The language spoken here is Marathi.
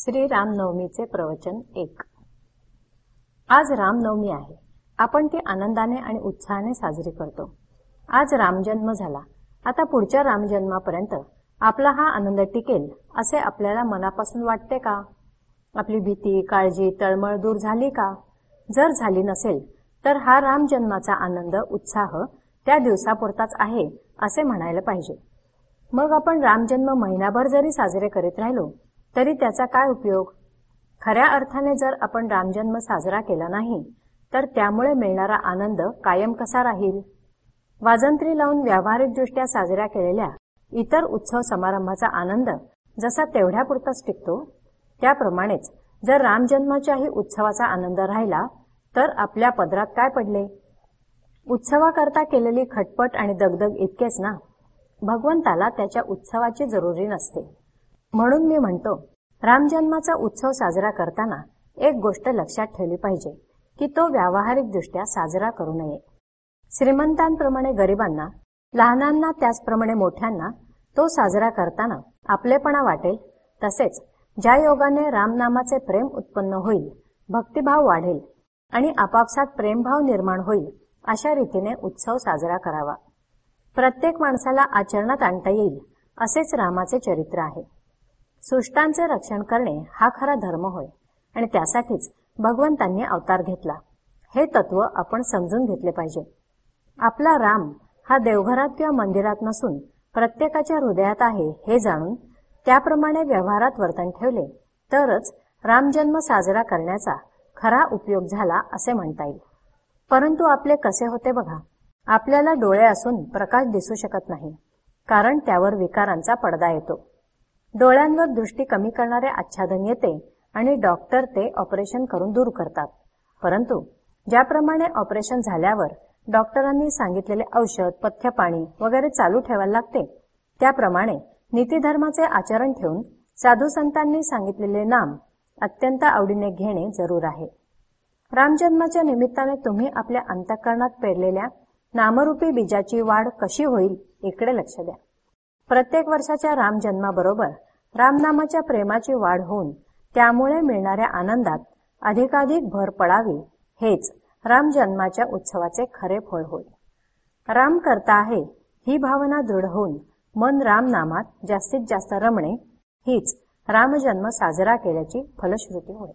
श्री रामनवमीचे प्रवचन एक. आज रामनवमी आहे. आपण ती आनंदाने आणि उत्साहाने साजरी करतो. आज रामजन्म झाला. आता पुढच्या रामजन्मापर्यंत आपला हा आनंद टिकेल असे आपल्याला मनापासून वाटते का? आपली भीती काळजी तळमळ दूर झाली का? जर झाली नसेल तर हा रामजन्माचा आनंद उत्साह त्या दिवसापुरताच आहे असे म्हणायला पाहिजे. मग आपण रामजन्म महिनाभर जरी साजरे करीत राहिलो तरी त्याचा काय उपयोग? खऱ्या अर्थाने जर आपण रामजन्म साजरा केला नाही तर त्यामुळे मिळणारा आनंद कायम कसा राहील? वाजंत्री लावून व्यावहारिकदृष्ट्या साजऱ्या केलेल्या इतर उत्सव समारंभाचा आनंद जसा तेवढ्यापुरताच टिकतो त्याप्रमाणेच जर रामजन्माच्याही उत्सवाचा आनंद राहिला तर आपल्या पदरात काय पडले? उत्सवाकरता केलेली खटपट आणि दगदग इतकेच ना? भगवंताला त्याच्या उत्सवाची जरुरी नसते. म्हणून मी म्हणतो रामजन्माचा उत्सव साजरा करताना एक गोष्ट लक्षात ठेवली पाहिजे की तो व्यावहारिकदृष्ट्या साजरा करू नये. श्रीमंतांप्रमाणे गरिबांना लहानांना त्याचप्रमाणे मोठ्यांना तो साजरा करताना आपलेपणा वाटेल तसेच ज्या योगाने रामनामाचे प्रेम उत्पन्न होईल भक्तिभाव वाढेल आणि आपापसात प्रेमभाव निर्माण होईल अशा रीतीने उत्सव साजरा करावा. प्रत्येक माणसाला आचरणात आणता येईल असेच रामाचे चरित्र आहे. सृष्टांचे रक्षण करणे हा खरा धर्म होय. आणि त्यासाठीच भगवंतांनी अवतार घेतला. हे तत्व आपण समजून घेतले पाहिजे. आपला राम हा देवघरात किंवा मंदिरात नसून प्रत्येकाच्या हृदयात आहे हे जाणून त्याप्रमाणे व्यवहारात वर्तन ठेवले तरच रामजन्म साजरा करण्याचा खरा उपयोग झाला असे म्हणता येईल. परंतु आपले कसे होते बघा. आपल्याला डोळे असून प्रकाश दिसू शकत नाही कारण त्यावर विकारांचा पडदा येतो. डोळ्यांवर दृष्टी कमी करणारे आच्छादन येते आणि डॉक्टर ते ऑपरेशन करून दूर करतात. परंतु ज्याप्रमाणे ऑपरेशन झाल्यावर डॉक्टरांनी सांगितलेले औषध पथ्यपाणी वगैरे चालू ठेवायला लागते त्याप्रमाणे नीतीधर्माचे आचरण ठेवून साधू संतांनी सांगितलेले नाम अत्यंत आवडीने घेणे जरूर आहे. रामजन्माच्या निमित्ताने तुम्ही आपल्या अंतःकरणात पेरलेल्या नामरूपी बीजाची वाढ कशी होईल इकडे लक्ष द्या. प्रत्येक वर्षाच्या रामजन्माबरोबर रामनामाच्या प्रेमाची वाढ होऊन त्यामुळे मिळणाऱ्या आनंदात अधिकाधिक भर पडावी हेच रामजन्माच्या उत्सवाचे खरे फळ होय. राम करता आहे ही भावना दृढ होऊन मन रामनामात जास्तीत जास्त रमणे हीच रामजन्म साजरा केल्याची फलश्रुती होय.